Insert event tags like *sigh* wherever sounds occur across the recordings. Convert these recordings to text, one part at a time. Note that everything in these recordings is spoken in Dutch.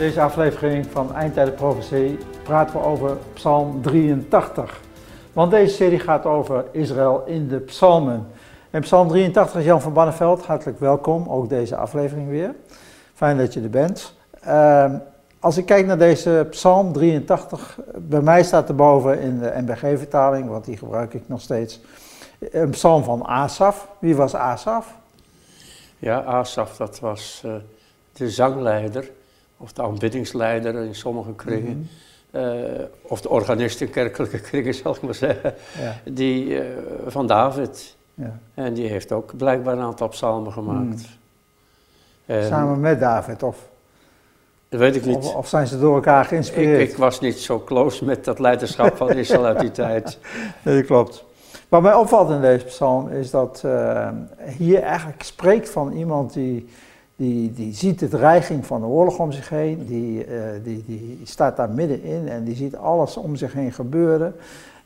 deze aflevering van Eindtijden Profetie praten we over Psalm 83. Want deze serie gaat over Israël in de psalmen. En Psalm 83, Jan van Banneveld, hartelijk welkom, ook deze aflevering weer. Fijn dat je er bent. Uh, als ik kijk naar deze Psalm 83, bij mij staat er boven in de NBG-vertaling, want die gebruik ik nog steeds, een psalm van Asaf. Wie was Asaf? Ja, Asaf, dat was uh, de zangleider of de aanbiddingsleider in sommige kringen. Mm -hmm. uh, of de organist in kerkelijke *laughs* kringen, zal ik maar zeggen. Ja. Die uh, van David. Ja. En die heeft ook blijkbaar een aantal psalmen gemaakt. Mm. En, Samen met David, of? Dat weet ik niet. Of, of zijn ze door elkaar geïnspireerd? Ik, ik, was niet zo close met dat leiderschap van Israël uit die *laughs* tijd. Nee, dat klopt. Wat mij opvalt in deze psalm is dat uh, hier eigenlijk spreekt van iemand die, die, die ziet de dreiging van de oorlog om zich heen, die, uh, die, die staat daar middenin en die ziet alles om zich heen gebeuren.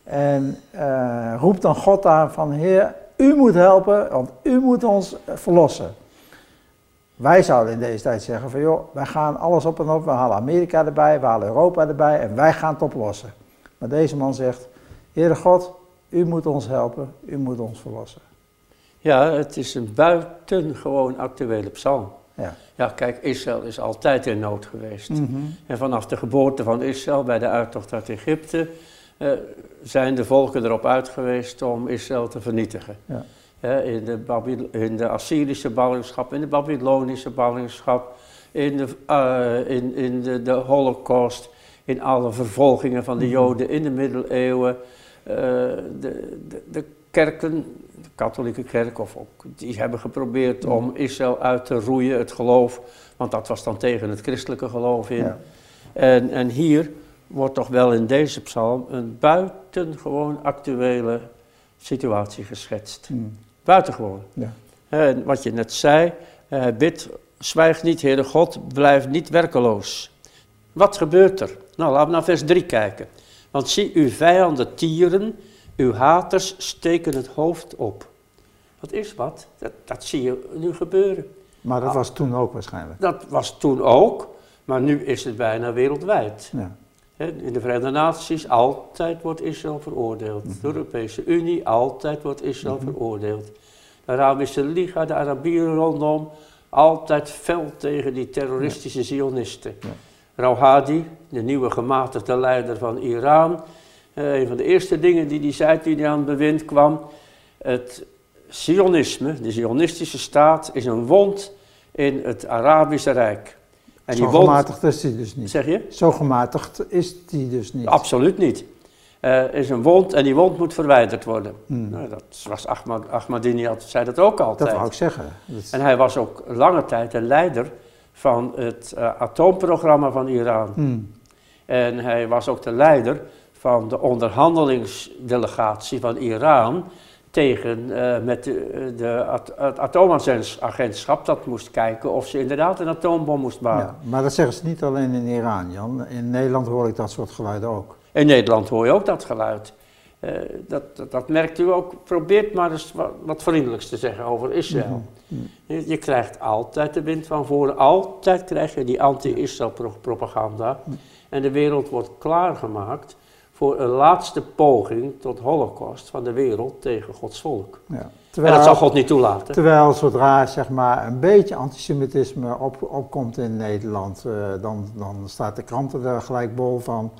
En uh, roept dan God aan van Heer, u moet helpen, want u moet ons verlossen. Wij zouden in deze tijd zeggen van joh, wij gaan alles op en op, we halen Amerika erbij, we halen Europa erbij en wij gaan het oplossen. Maar deze man zegt, Heere God, u moet ons helpen, u moet ons verlossen. Ja, het is een buitengewoon actuele psalm. Ja. ja, kijk, Israël is altijd in nood geweest. Mm -hmm. En vanaf de geboorte van Israël bij de uittocht uit Egypte uh, zijn de volken erop uit geweest om Israël te vernietigen. Ja. In, de Babyl in de Assyrische ballingschap, in de Babylonische ballingschap, in de, uh, in, in de, de Holocaust, in alle vervolgingen van de Joden in de middeleeuwen. De, de, de kerken de katholieke kerk, of ook, die hebben geprobeerd om Israël uit te roeien, het geloof, want dat was dan tegen het christelijke geloof in. Ja. En, en hier wordt toch wel in deze psalm een buitengewoon actuele situatie geschetst. Mm. Buitengewoon. Ja. En wat je net zei, uh, bid, zwijg niet, Heere God, blijf niet werkeloos. Wat gebeurt er? Nou, laten we naar vers 3 kijken. Want zie uw vijanden tieren, uw haters steken het hoofd op. Dat is wat, dat, dat zie je nu gebeuren. Maar dat was toen ook waarschijnlijk? Dat was toen ook, maar nu is het bijna wereldwijd. Ja. In de Verenigde Naties altijd wordt Israël veroordeeld. Mm -hmm. De Europese Unie altijd wordt Israël mm -hmm. veroordeeld. De Arabische Liga, de Arabieren rondom, altijd fel tegen die terroristische ja. Zionisten. Ja. Rouhadi, de nieuwe gematigde leider van Iran, uh, een van de eerste dingen die hij zei toen hij aan het bewind kwam, het Zionisme, de Zionistische staat, is een wond in het Arabische Rijk. En Zo gematigd is die dus niet. Zeg je? Zo gematigd is die dus niet. Absoluut niet. Uh, is een wond en die wond moet verwijderd worden. Hmm. Nou, dat was Ahmad, Ahmadinejad, zei dat ook altijd. Dat wou ik zeggen. En hij was ook lange tijd een leider van het uh, atoomprogramma van Iran. Hmm. En hij was ook de leider van de onderhandelingsdelegatie van Iran tegen uh, met de, de at, het atoomagentschap dat moest kijken of ze inderdaad een atoombom moest maken. Ja, maar dat zeggen ze niet alleen in Iran, Jan. In Nederland hoor ik dat soort geluiden ook. In Nederland hoor je ook dat geluid. Uh, dat, dat, dat, merkt u ook. Probeert maar eens wat, wat vriendelijks te zeggen over Israël. -hmm. je, je, krijgt altijd de wind van voren. Altijd krijg je die anti-Israël propaganda. Mm. En de wereld wordt klaargemaakt voor een laatste poging tot holocaust van de wereld tegen Gods volk. Ja. Terwijl, en dat zal God niet toelaten. Terwijl zodra zeg maar, een beetje antisemitisme op, opkomt in Nederland, uh, dan, dan staat de kranten er gelijk bol van,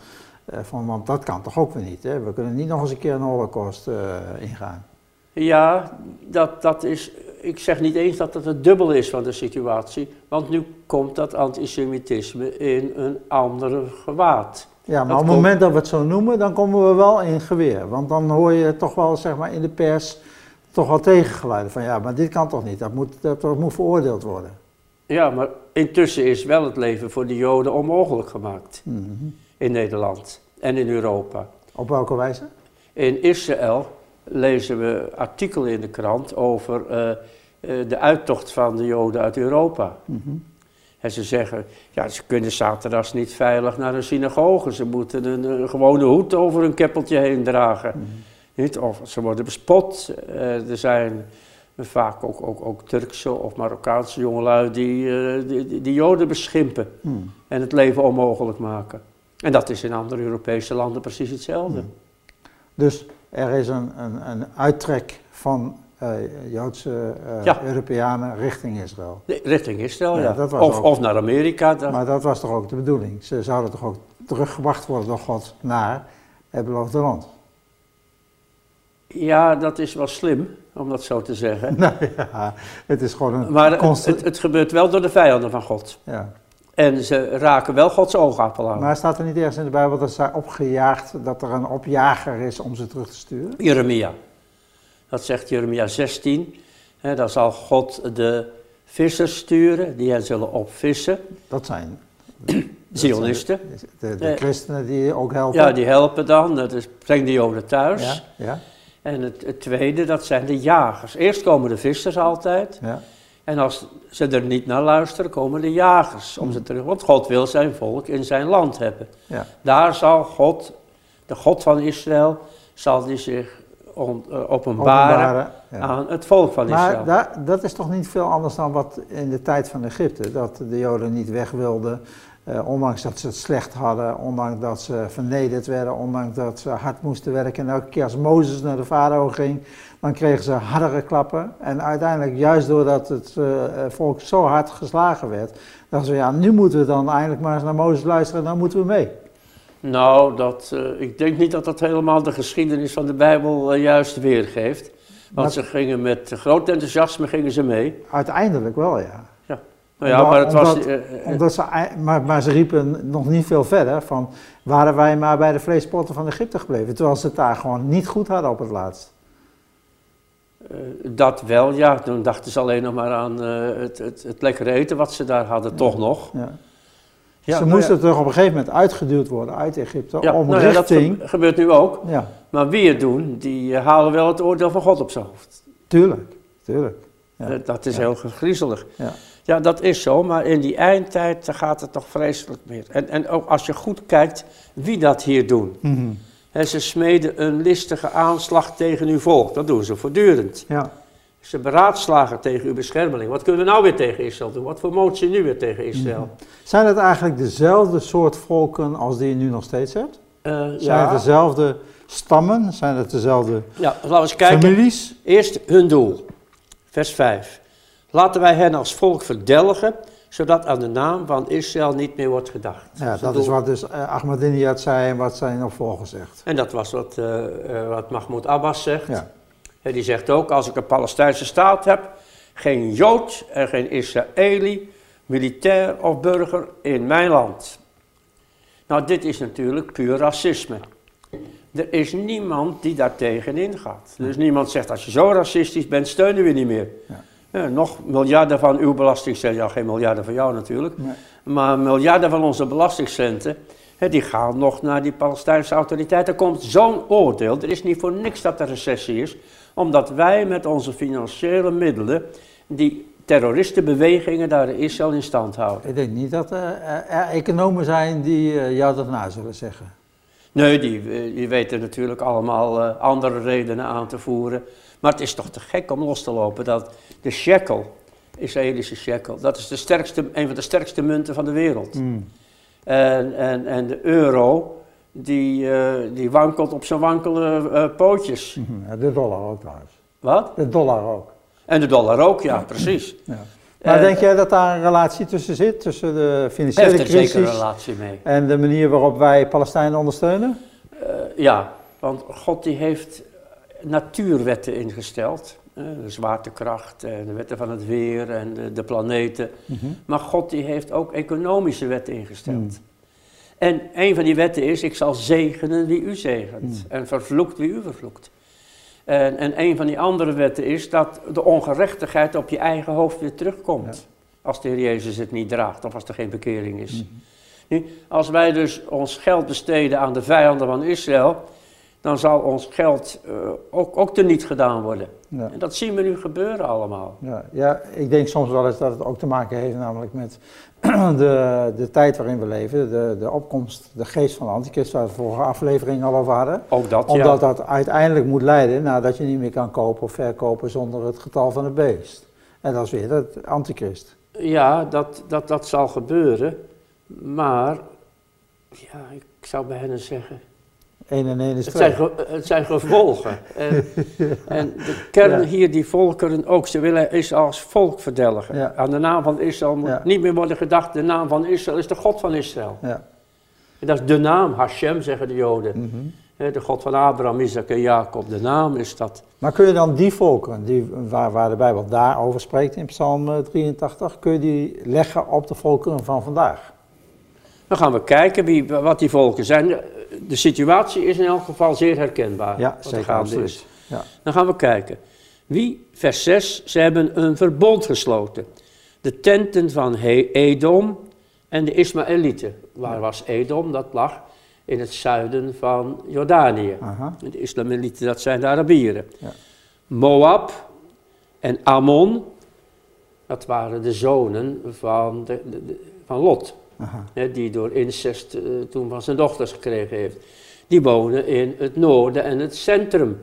uh, van, want dat kan toch ook weer niet. Hè? We kunnen niet nog eens een keer een holocaust uh, ingaan. Ja, dat, dat is, ik zeg niet eens dat het het dubbel is van de situatie, want nu komt dat antisemitisme in een andere gewaad. Ja, maar op het moment dat we het zo noemen, dan komen we wel in geweer. Want dan hoor je toch wel zeg maar, in de pers toch wel tegengeluiden van ja, maar dit kan toch niet, dat moet, dat moet veroordeeld worden. Ja, maar intussen is wel het leven voor de Joden onmogelijk gemaakt mm -hmm. in Nederland en in Europa. Op welke wijze? In Israël lezen we artikelen in de krant over uh, uh, de uittocht van de Joden uit Europa. Mm -hmm. En ze zeggen, ja, ze kunnen zaterdags niet veilig naar een synagoge. Ze moeten een, een gewone hoed over een keppeltje heen dragen. Mm -hmm. Niet? Of ze worden bespot. Uh, er zijn vaak ook, ook, ook Turkse of Marokkaanse jongelui die, uh, die, die, Joden beschimpen hmm. en het leven onmogelijk maken. En dat is in andere Europese landen precies hetzelfde. Hmm. Dus er is een, een, een uittrek van Joodse uh, Europeanen richting Israël. richting Israël, ja. ja. Of, of, naar Amerika. Maar dat was toch ook de bedoeling? Ze zouden toch ook teruggebracht worden door God naar het beloofde land? Ja, dat is wel slim, om dat zo te zeggen. *laughs* Nou ja, het is gewoon een... Maar het, het, gebeurt wel door de vijanden van God. Ja. En ze raken wel Gods oogappel aan. Maar staat er niet ergens in de Bijbel dat ze opgejaagd, dat er een opjager is om ze terug te sturen? Jeremia. Dat zegt Jeremia 16. He, dan zal God de vissers sturen, die hen zullen opvissen. Dat zijn... *clears throat* Zionisten. De, de, christenen die ook helpen. Ja, die helpen dan. Dat is, breng de joden thuis. Ja, ja. En het, het, tweede, dat zijn de jagers. Eerst komen de vissers altijd. Ja. En als ze er niet naar luisteren, komen de jagers om ze terug. Want God wil zijn volk in zijn land hebben. Ja. Daar zal God, de God van Israël, zal die zich on, uh, openbaren, aan het volk van Israël. Maar dat is toch niet veel anders dan wat in de tijd van Egypte. Dat de Joden niet weg wilden. Uh, ondanks dat ze het slecht hadden, ondanks dat ze vernederd werden, ondanks dat ze hard moesten werken. En elke keer als Mozes naar de farao ging, dan kregen ze hardere klappen. En uiteindelijk, juist doordat het uh, volk zo hard geslagen werd, dachten ze, ja, nu moeten we dan eindelijk maar eens naar Mozes luisteren, dan moeten we mee. Nou, dat, uh, ik denk niet dat dat helemaal de geschiedenis van de Bijbel juist weergeeft. Want ze gingen met groot enthousiasme gingen ze mee. Uiteindelijk wel, ja. Nou ja, maar het omdat, was... Uh, omdat ze, maar, maar ze riepen nog niet veel verder van... waren wij maar bij de vleespotten van Egypte gebleven... terwijl ze het daar gewoon niet goed hadden op het laatst. Dat wel, ja. Toen dachten ze alleen nog maar aan het, het, het lekkere eten wat ze daar hadden, ja. toch nog. Ja. Ja, ze nou moesten toch op een gegeven moment uitgeduwd worden uit Egypte ja, om nou richting... dat gebeurt nu ook. Ja. Maar wie het doen, die halen wel het oordeel van God op zijn hoofd. Tuurlijk, tuurlijk. Dat is heel griezelig. Ja. Ja, dat is zo, maar in die eindtijd gaat het toch vreselijk meer. En, en ook als je goed kijkt wie dat hier doen. Mm ze smeden een listige aanslag tegen uw volk, dat doen ze voortdurend. Ja. Ze beraadslagen tegen uw beschermeling. Wat kunnen we nou weer tegen Israël doen? Wat voor motie nu weer tegen Israël? Mm Zijn het eigenlijk dezelfde soort volken als die je nu nog steeds hebt? Uh, Zijn ja. het dezelfde stammen? Zijn het dezelfde ja, laten we eens kijken. families? Eerst hun doel, vers 5. Laten wij hen als volk verdelgen, zodat aan de naam van Israël niet meer wordt gedacht. Ja, dat is wat dus uh, Ahmadinejad zei en wat zijn opvolgers zegt. En dat was wat, uh, wat Mahmoud Abbas zegt. Ja. En die zegt ook, als ik een Palestijnse staat heb, geen Jood en geen Israëli, militair of burger in mijn land. Nou, dit is natuurlijk puur racisme. Er is niemand die daar tegenin gaat. Er is niemand zegt, als je zo racistisch bent, steunen we niet meer. Ja. Ja, nog miljarden van uw belastingcenten, ja geen miljarden van jou natuurlijk, maar miljarden van onze belastingcenten, hè, die gaan nog naar die Palestijnse autoriteit. Er komt zo'n oordeel, er is niet voor niks dat er recessie is, omdat wij met onze financiële middelen die terroristenbewegingen daar in Israël in stand houden. Ik denk niet dat er economen zijn die uh, jou dat na zullen zeggen. Nee, die, eh, die weten natuurlijk allemaal andere redenen aan te voeren. Maar het is toch te gek om los te lopen dat de shekel, Israëlische shekel, dat is de sterkste, een van de sterkste munten van de wereld. Mm. En, en, en de euro, die, uh, die wankelt op zijn wankele uh, pootjes. *laughs* Ja, de dollar ook trouwens. Wat? De dollar ook. En de dollar ook, ja, precies. Ja. Maar uh, denk jij dat daar een relatie tussen zit, tussen de financiële heeft crisis zeker een relatie mee. en de manier waarop wij Palestijnen ondersteunen? ja, want God die heeft natuurwetten ingesteld. de zwaartekracht en de wetten van het weer en de, de planeten. Mhm. Maar God die heeft ook economische wetten ingesteld. Mm. En een van die wetten is, ik zal zegenen wie u zegent. Mm. En vervloekt wie u vervloekt. En, en een van die andere wetten is dat de ongerechtigheid op je eigen hoofd weer terugkomt. Als de Heer Jezus het niet draagt of als er geen bekering is. Mhm. Nu, als wij dus ons geld besteden aan de vijanden van Israël, dan zal ons geld uh, ook, ook teniet gedaan worden. Ja. En dat zien we nu gebeuren allemaal. Ja, ja, ik denk soms wel eens dat het ook te maken heeft namelijk met *clears throat* de, de tijd waarin we leven, de, de opkomst, de geest van de antichrist, waar we de vorige aflevering al over hadden. Ook dat, Omdat dat uiteindelijk moet leiden naar dat je niet meer kan kopen of verkopen zonder het getal van het beest. En dat is weer het antichrist. Ja, dat, dat, dat zal gebeuren. Maar, ja, ik zou bijna zeggen, 1 en 1 is het zijn, het zijn gevolgen. *laughs* en, en, de kern hier, die volkeren ook, ze willen Israël als volk verdelgen. Aan de naam van Israël moet niet meer worden gedacht, de naam van Israël is de God van Israël. En dat is de naam, Hashem zeggen de Joden. Mhm. De God van Abraham, Isaac en Jacob, de naam is dat. Maar kun je dan die volkeren, die, waar, waar de Bijbel daarover spreekt in Psalm 83, kun je die leggen op de volkeren van vandaag? Dan gaan we kijken wie, wat die volken zijn de situatie is in elk geval zeer herkenbaar. Ja, zeker. Is. Ja. Dan gaan we kijken. Wie, vers 6, ze hebben een verbond gesloten. De tenten van Edom en de Ismaëlieten. Waar was Edom? Dat lag in het zuiden van Jordanië. Aha. De Ismaëlieten, dat zijn de Arabieren. Ja. Moab en Ammon, dat waren de zonen van, de, van Lot die door incest uh, toen van zijn dochters gekregen heeft. Die wonen in het noorden en het centrum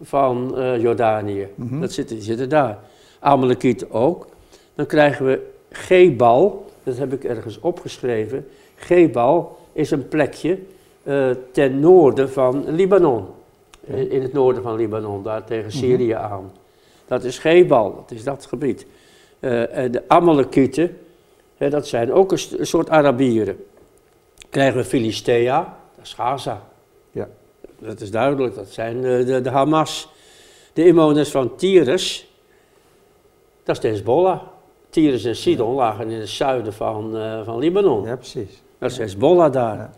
van uh, Jordanië. Mhm. dat zitten, die zitten daar. Amalekieten ook. Dan krijgen we Gebal, dat heb ik ergens opgeschreven. Gebal is een plekje uh, ten noorden van Libanon. In, in, het noorden van Libanon, daar tegen mhm. Syrië aan. Dat is Gebal, dat is dat gebied. en de Amalekieten, dat zijn ook een, soort Arabieren. Krijgen we Filistea, dat is Gaza. Ja. Dat is duidelijk, dat zijn de, de, de Hamas. De inwoners van Tyrus, dat is de Hezbollah. Tyrus en Sidon lagen in het zuiden van, uh, van Libanon. Ja, precies. Dat is Hezbollah daar. Ja.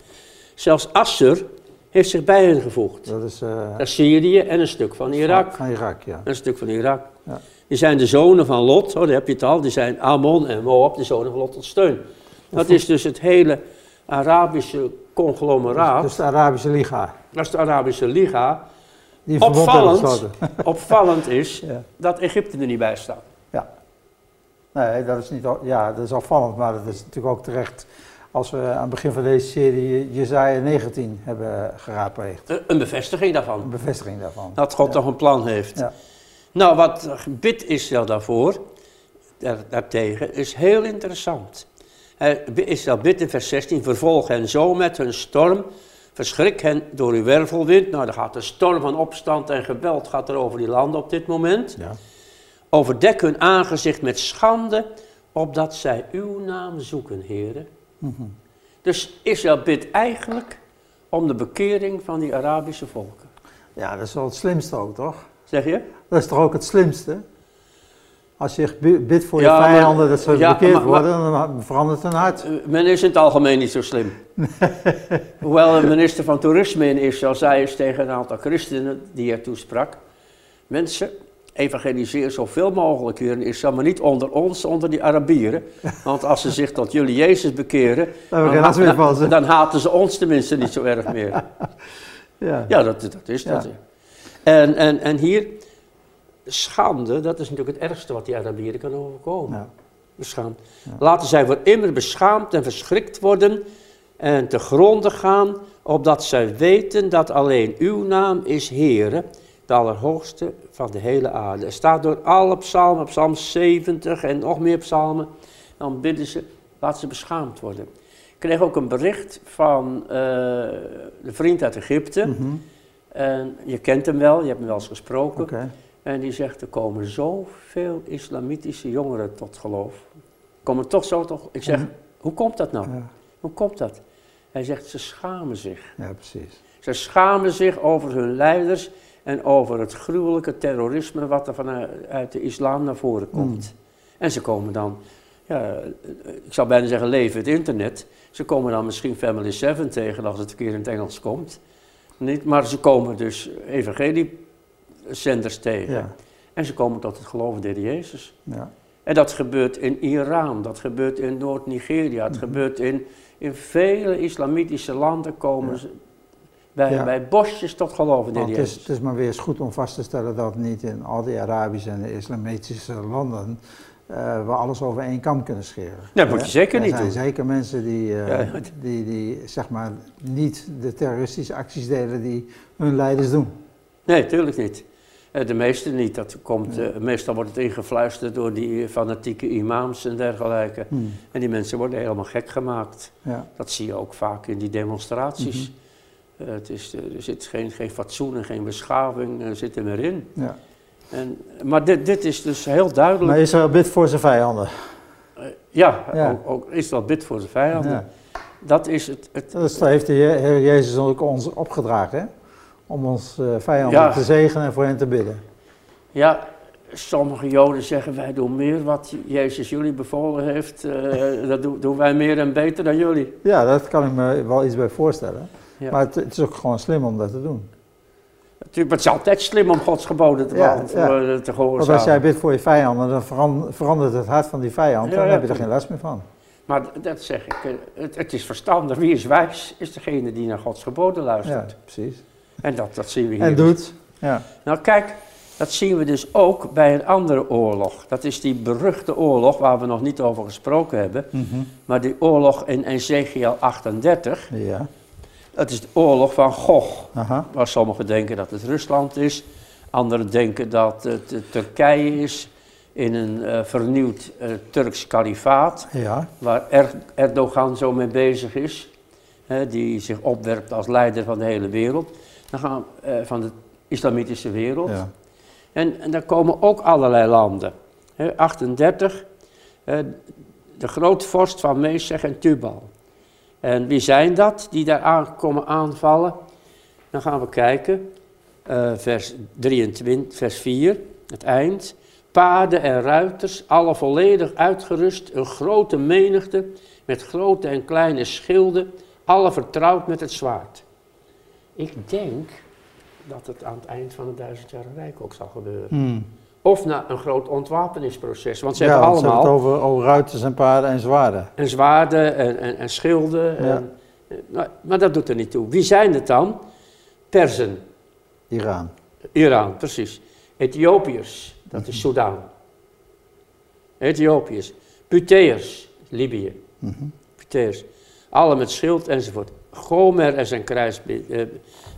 Zelfs Assur heeft zich bij hen gevoegd. Dat is, uh, dat is Syrië en een stuk van Irak. Van Irak, ja. Een stuk van Irak. Ja. Die zijn de zonen van Lot, oh, daar heb je het al. Die zijn Ammon en Moab, de zonen van Lot tot steun. Dat is dus het hele Arabische conglomeraat. Dat is de Arabische Liga. Dat is de Arabische Liga. Die opvallend, *laughs* opvallend is *laughs* dat Egypte er niet bij staat. Ja. Nee, dat is, niet, ja, dat is opvallend, maar dat is natuurlijk ook terecht als we aan het begin van deze serie Jezaja 19 hebben geraadpleegd. Een bevestiging daarvan. Een bevestiging daarvan. Dat God toch een plan heeft. Ja. Nou, wat bidt Israël daarvoor, daartegen, is heel interessant. Israël bidt in vers 16, vervolg hen zo met hun storm, verschrik hen door uw wervelwind. Nou, dan gaat de storm van opstand en geweld gaat er over die landen op dit moment. Ja. Overdek hun aangezicht met schande, opdat zij uw naam zoeken, heren. Mm Dus Israël bidt eigenlijk om de bekering van die Arabische volken. Ja, dat is wel het slimste ook, toch? Zeg je? Dat is toch ook het slimste? Als je bidt voor je vijanden dat ze bekeerd worden, dan verandert hun hart. Eh, men is in het algemeen niet zo slim. *laughs* Hoewel een minister van Toerisme in Israël zei eens tegen een aantal christenen die er toesprak. Mensen, evangeliseer zoveel mogelijk hier in Israël, maar niet onder ons, onder die Arabieren. Want als ze zich tot jullie Jezus bekeren, *laughs* dan, dan, dan haten ze ons tenminste niet zo erg meer. *laughs* Ja, ja dat, dat is dat. En, en, en hier, schande, dat is natuurlijk het ergste wat die Arabieren kan overkomen. Ja. Beschaamd. Laten zij voor immer beschaamd en verschrikt worden en te gronden gaan, opdat zij weten dat alleen uw naam is Heere, de Allerhoogste van de hele aarde. Er staat door alle psalmen, psalm 70 en nog meer psalmen, dan bidden ze, laat ze beschaamd worden. Ik kreeg ook een bericht van uh, de vriend uit Egypte. Mhm. En je kent hem wel, je hebt hem wel eens gesproken. En die zegt, er komen zoveel islamitische jongeren tot geloof. Komen toch zo toch? Ik zeg, hoe komt dat nou? Hoe komt dat? Hij zegt, ze schamen zich. Ja, precies. Ze schamen zich over hun leiders en over het gruwelijke terrorisme wat er vanuit de islam naar voren komt. Mm. En ze komen dan, ja, ik zou bijna zeggen leven het internet. Ze komen dan misschien Family 7 tegen als het een keer in het Engels komt. Niet, maar ze komen dus evangeliezenders tegen. Ja. En ze komen tot het geloven in Jezus. Ja. En dat gebeurt in Iran, dat gebeurt in Noord-Nigeria, het mhm. gebeurt in, in vele islamitische landen komen ze Bij, bij bosjes tot geloof in het is, het is maar weer eens goed om vast te stellen dat niet in al die Arabische en islamitische landen we alles over één kam kunnen scheren. Dat moet je zeker niet doen. Er zijn zeker mensen die, uh, die, die zeg maar niet de terroristische acties delen die hun leiders doen. Nee, tuurlijk niet. Eh, de meeste niet. Dat komt, uh, meestal wordt het ingefluisterd door die fanatieke imams en dergelijke. Hmm. En die mensen worden helemaal gek gemaakt. Ja. Dat zie je ook vaak in die demonstraties. Mm het is, er zit geen, geen fatsoen en geen beschaving er zit er meer in. Ja. En, maar dit, dit is dus heel duidelijk. Maar Israël bidt voor zijn vijanden. ja, ja. Ook, ook Israël bidt voor zijn vijanden. Dat is het. het dat heeft de Heer Jezus ook ons opgedragen, hè? om ons uh, vijanden te zegenen en voor hen te bidden. Ja, sommige Joden zeggen wij doen meer wat Jezus jullie bevolen heeft. Uh, *laughs* dat doen, doen wij meer en beter dan jullie. Ja, dat kan ik me wel iets bij voorstellen. Maar het, het, is ook gewoon slim om dat te doen. Natuurlijk, het is altijd slim om Gods geboden te, ja, ja. te Want als jij bidt voor je vijanden, dan verandert het hart van die vijand. dan heb je er geen last meer van. Maar dat zeg ik, eh, het, het, is verstandig. Wie is wijs, is degene die naar Gods geboden luistert. Ja, precies. En dat, dat zien we hier. En doet, ja. Nou kijk, dat zien we dus ook bij een andere oorlog. Dat is die beruchte oorlog waar we nog niet over gesproken hebben. Mhm. Maar die oorlog in Ezekiel 38. Ja. Dat is de oorlog van Gog. Aha. Waar sommigen denken dat het Rusland is. Anderen denken dat het Turkije is in een uh, vernieuwd uh, Turks kalifaat. Ja. Waar er Erdogan zo mee bezig is. die zich opwerpt als leider van de hele wereld. Dan gaan, uh, van de islamitische wereld. Ja. En, en daar komen ook allerlei landen. 38, de grootvorst van Mesech en Tubal. En wie zijn dat die daar aan komen aanvallen? Dan gaan we kijken, uh, vers 23, vers 4, het eind. Paarden en ruiters, alle volledig uitgerust, een grote menigte met grote en kleine schilden, alle vertrouwd met het zwaard. Ik denk dat het aan het eind van het duizendjarige rijk ook zal gebeuren. Hmm. Of na een groot ontwapeningsproces. Want ze hebben allemaal... Ja, het over, over ruiters en paarden en zwaarden. En zwaarden en, en, en schilden. En, maar, maar, dat doet er niet toe. Wie zijn het dan? Persen. Iran. Iran, precies. Ethiopiërs, dat is Soudaan. Ethiopiërs. Puteërs, Libië. Mm -hmm. Puteërs. Alle met schild enzovoort. Gomer en zijn kruisbende.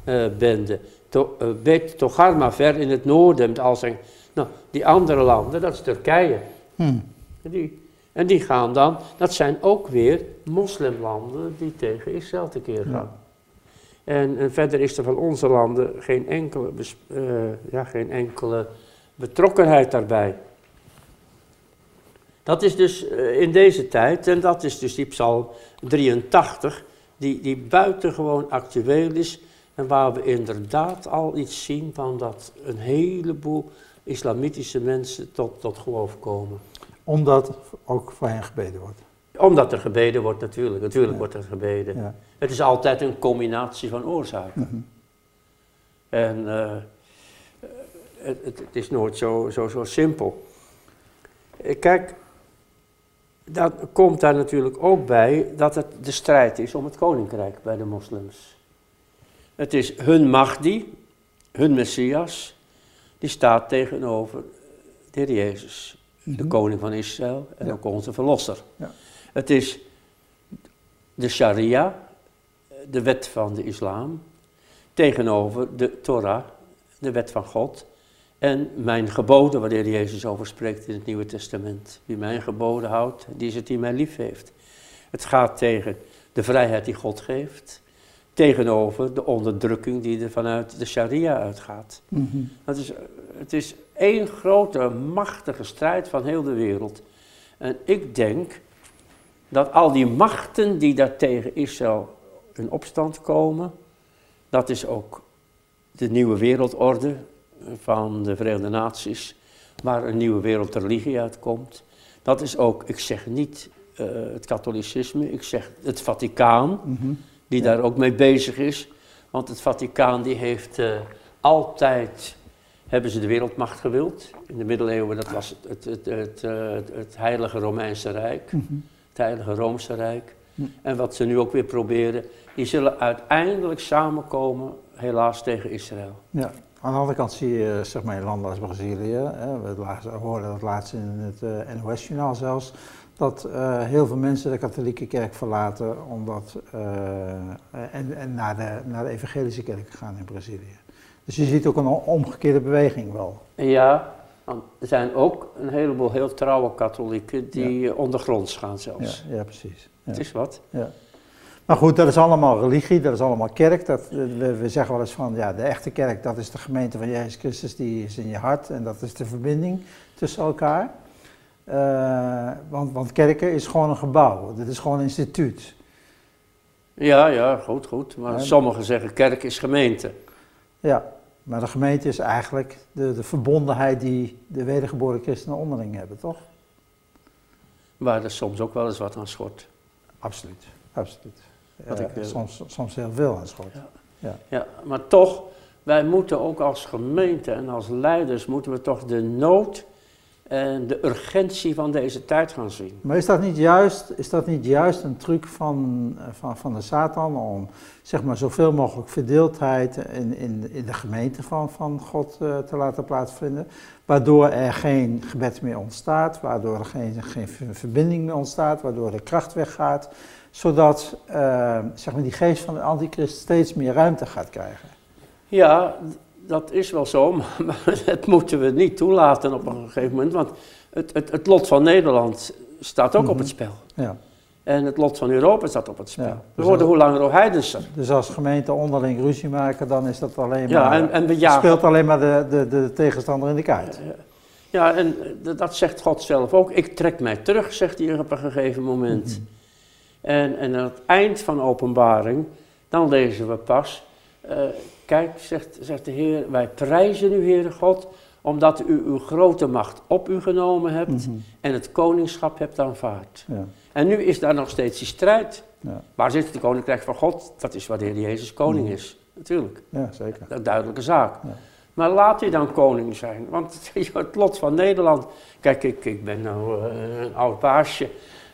Uh, uh, to, uh, Bet Togarma ver in het noorden met al zijn nou, die andere landen, dat is Turkije. Hmm. En, die, en die gaan dan, dat zijn ook weer moslimlanden die tegen Israël tekeer gaan. En, en, verder is er van onze landen geen enkele, uh, ja, geen enkele betrokkenheid daarbij. Dat is dus uh, in deze tijd, en dat is dus die psalm 83, die, die buitengewoon actueel is. En waar we inderdaad al iets zien van dat een heleboel islamitische mensen tot, tot geloof komen. Omdat ook voor hen gebeden wordt? Omdat er gebeden wordt natuurlijk, natuurlijk wordt er gebeden. Ja. Het is altijd een combinatie van oorzaken. Mhm. En uh, het, het, is nooit zo, zo, zo simpel. Eh, kijk, dat komt daar natuurlijk ook bij dat het de strijd is om het koninkrijk bij de moslims. Het is hun Mahdi, hun Messias, die staat tegenover de Heer Jezus, de mhm. koning van Israël en ook onze verlosser. Ja. Het is de Sharia, de wet van de islam, tegenover de Torah, de wet van God, en mijn geboden, waar de Heer Jezus over spreekt in het Nieuwe Testament. Wie mijn geboden houdt, die is het die mij lief heeft. Het gaat tegen de vrijheid die God geeft, tegenover de onderdrukking die er vanuit de sharia uitgaat. Mm is, het is één grote, machtige strijd van heel de wereld. En ik denk dat al die machten die daar tegen Israël in opstand komen, dat is ook de nieuwe wereldorde van de Verenigde Naties, waar een nieuwe wereldreligie uitkomt. Dat is ook, ik zeg niet uh, het katholicisme, ik zeg het Vaticaan. Mhm die daar ook mee bezig is. Want het Vaticaan die heeft uh, altijd, hebben ze de wereldmacht gewild. In de middeleeuwen, dat was het, het, het, het, eh, Heilige Romeinse Rijk, mhm. het Heilige Roomse Rijk. En wat ze nu ook weer proberen, die zullen uiteindelijk samenkomen, helaas tegen Israël. Ja. Aan de andere kant zie je zeg maar, landen als Brazilië, hè, we hoorden dat laatst in het uh, NOS-journaal zelfs, dat uh, heel veel mensen de katholieke kerk verlaten omdat, uh, en, en naar, de, naar de evangelische kerk gaan in Brazilië. Dus je ziet ook een omgekeerde beweging wel. Ja, want er zijn ook een heleboel heel trouwe katholieken die ja. ondergronds gaan zelfs. Ja, ja precies. Ja. Het is wat. Ja. Maar goed, dat is allemaal religie, dat is allemaal kerk. Dat, we, we, zeggen wel eens van, ja, de echte kerk, dat is de gemeente van Jezus Christus, die is in je hart. En dat is de verbinding tussen elkaar. Uh, want, want kerken is gewoon een gebouw, dit is gewoon een instituut. Ja, ja, goed, goed. Maar en, sommigen zeggen kerk is gemeente. Ja, maar de gemeente is eigenlijk de, de verbondenheid die de wedergeboren christenen onderling hebben, toch? Waar er soms ook wel eens wat aan schort. Absoluut, absoluut. Wat ik, uh, soms, soms heel veel aan schort. Ja. Ja. ja, maar toch, wij moeten ook als gemeente en als leiders, moeten we toch de nood en de urgentie van deze tijd gaan zien. Maar is dat niet juist, is dat niet juist een truc van, van, van de Satan om zeg maar, zoveel mogelijk verdeeldheid in, in, in de gemeente van, van God uh, te laten plaatsvinden? Waardoor er geen gebed meer ontstaat, waardoor er geen, geen verbinding meer ontstaat, waardoor de kracht weggaat, zodat uh, zeg maar, die geest van de antichrist steeds meer ruimte gaat krijgen. Ja, dat is wel zo, *laughs* maar dat moeten we niet toelaten op een gegeven moment. Want het, het, het lot van Nederland staat ook op het spel. Ja. En het lot van Europa staat op het spel. Ja, we worden hoe langer hoe heidenser. Dus als gemeenten onderling ruzie maken, dan is dat alleen ja, maar, en, en we jagen, speelt alleen maar de, de, de tegenstander in de kaart. Ja, ja, en dat zegt God zelf ook. Ik trek mij terug, zegt hij op een gegeven moment. Mm -hmm. En, en aan het eind van openbaring, dan lezen we pas... Uh, Kijk, zegt, zegt de Heer, wij prijzen u, Heere God, omdat u uw grote macht op u genomen hebt mm -hmm. en het koningschap hebt aanvaard. Ja. En nu is daar nog steeds die strijd. Ja. Waar zit het koninkrijk van God? Dat is waar de Heer Jezus koning mm. is, natuurlijk. Ja, zeker. Dat is een duidelijke zaak. Ja. Maar laat hij dan koning zijn. Want *laughs* het lot van Nederland. Kijk, ik, ik ben nou uh, een oud baasje.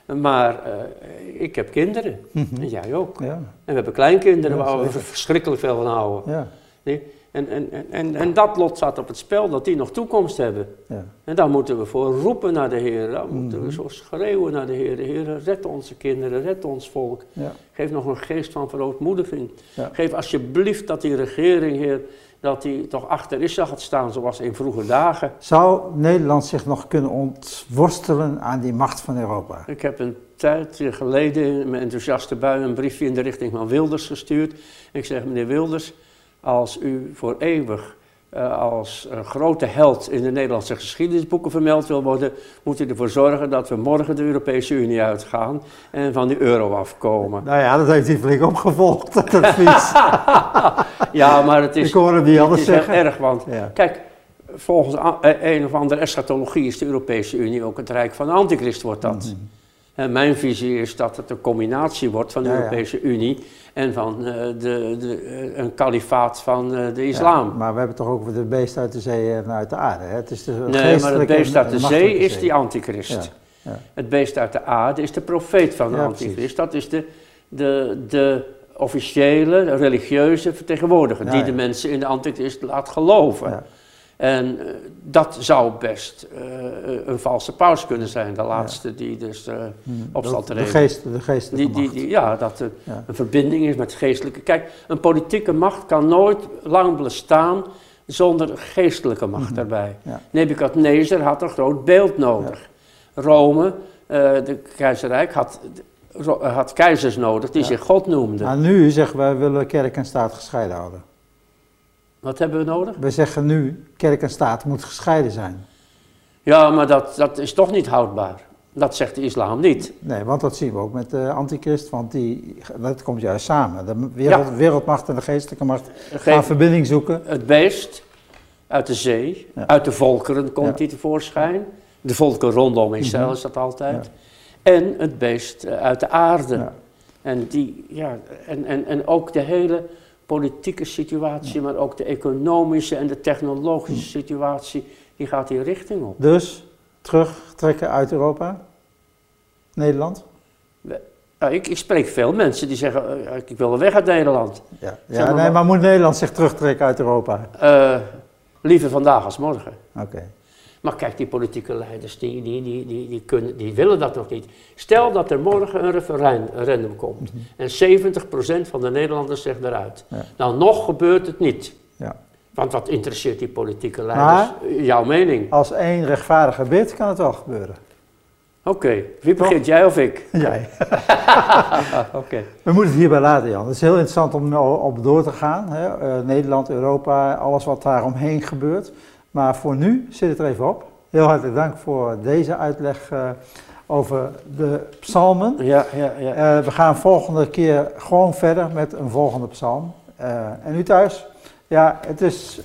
Maar uh, ik heb kinderen. Mm -hmm. En jij ook. Ja. En we hebben kleinkinderen ja, waar we verschrikkelijk veel van houden. Ja. Nee? En, en, en, en dat lot staat op het spel, dat die nog toekomst hebben. Ja. En daar moeten we voor roepen naar de Heer. Daar moeten we mhm. zo schreeuwen naar de Heer. Heer, red onze kinderen, red ons volk. Ja. Geef nog een geest van verootmoediging. Ja. Geef alsjeblieft dat die regering, Heer, dat die toch achter Israël gaat staan zoals in vroege dagen. Zou Nederland zich nog kunnen ontworstelen aan die macht van Europa? Ik heb een tijd geleden in mijn enthousiaste bui een briefje in de richting van Wilders gestuurd. Ik zeg, meneer Wilders, als u voor eeuwig als een grote held in de Nederlandse geschiedenisboeken vermeld wil worden, moet u ervoor zorgen dat we morgen de Europese Unie uitgaan en van de euro afkomen. Nou ja, dat heeft hij flink opgevolgd, *laughs* dat advies. *laughs* ja, maar het is, Ik hoor hem niet anders is zeggen. erg, want ja. kijk, volgens een of andere eschatologie is de Europese Unie ook het rijk van de antichrist, wordt dat. Mm -hmm. En mijn visie is dat het een combinatie wordt van de ja, Europese ja. Unie en van uh, de, de, uh, een kalifaat van uh, de islam. Ja, maar we hebben toch ook de beest uit de zee en uit de aarde. Hè? Het is de nee, maar het beest uit de zee is die antichrist. Het beest uit de aarde is de profeet van de antichrist. Precies. Dat is de, de, de officiële, religieuze vertegenwoordiger die de mensen in de antichrist laat geloven. En uh, dat zou best uh, een valse paus kunnen zijn, de laatste ja. die dus uh, op zal treden. De, geest, de geestelijke die, die, die, Ja, dat er ja. een verbinding is met geestelijke... Kijk, een politieke macht kan nooit lang bestaan zonder geestelijke macht mm -hmm. erbij. Ja. Nebukadnezar had een groot beeld nodig. Rome, de keizerrijk, had, had keizers nodig die zich God noemden. Maar nu zeggen wij willen kerk en staat gescheiden houden. Wat hebben we nodig? We zeggen nu, kerk en staat moet gescheiden zijn. Ja, maar dat, dat is toch niet houdbaar. Dat zegt de islam niet. Nee, want dat zien we ook met de antichrist, want die, dat komt juist samen. De wereld, ja. wereldmacht en de geestelijke macht gaan verbinding zoeken. Het beest uit de zee, ja. uit de volkeren komt ja. die tevoorschijn. De volken rondom Israël mm -hmm. is dat altijd. En het beest uit de aarde. En, die, ja, en, en, en ook de hele politieke situatie, maar ook de economische en de technologische situatie, die gaat die richting op. Dus terugtrekken uit Europa? Nederland? We, ik, ik, spreek veel mensen die zeggen, uh, ik wil wel weg uit Nederland. Ja, ja maar, nee, maar moet Nederland zich terugtrekken uit Europa? Uh, liever vandaag als morgen. Oké. Maar kijk, die politieke leiders, die, die, die, die, die, kunnen, die willen dat nog niet. Stel dat er morgen een referendum komt mm -hmm. en 70% van de Nederlanders zegt eruit. Ja. Dan nog gebeurt het niet. Ja. Want wat interesseert die politieke leiders? Maar, Jouw mening? Als één rechtvaardige bid kan het wel gebeuren. Oké, wie begint, jij of ik? *laughs* Jij. *laughs* Oké. We moeten het hierbij laten, Jan. Het is heel interessant om op door te gaan. Hè? Uh, Nederland, Europa, alles wat daar omheen gebeurt. Maar voor nu zit het er even op. Heel hartelijk dank voor deze uitleg uh, over de psalmen. Ja, ja, ja. Uh, we gaan volgende keer gewoon verder met een volgende psalm. en u thuis? Ja, het is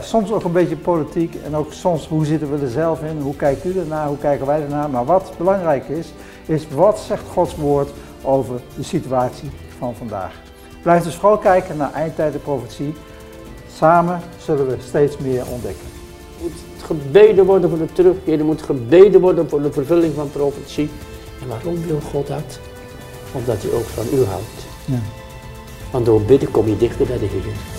soms ook een beetje politiek en ook soms hoe zitten we er zelf in, hoe kijkt u ernaar, hoe kijken wij ernaar. Maar wat belangrijk is, is wat zegt Gods woord over de situatie van vandaag. Blijf dus vooral kijken naar eindtijdenprofetie. Samen zullen we steeds meer ontdekken. Moet gebeden worden voor de terugkeer, er moet gebeden worden voor de vervulling van profetie. En waarom wil God dat? Omdat hij ook van u houdt. Ja. Want door bidden kom je dichter bij de Heer.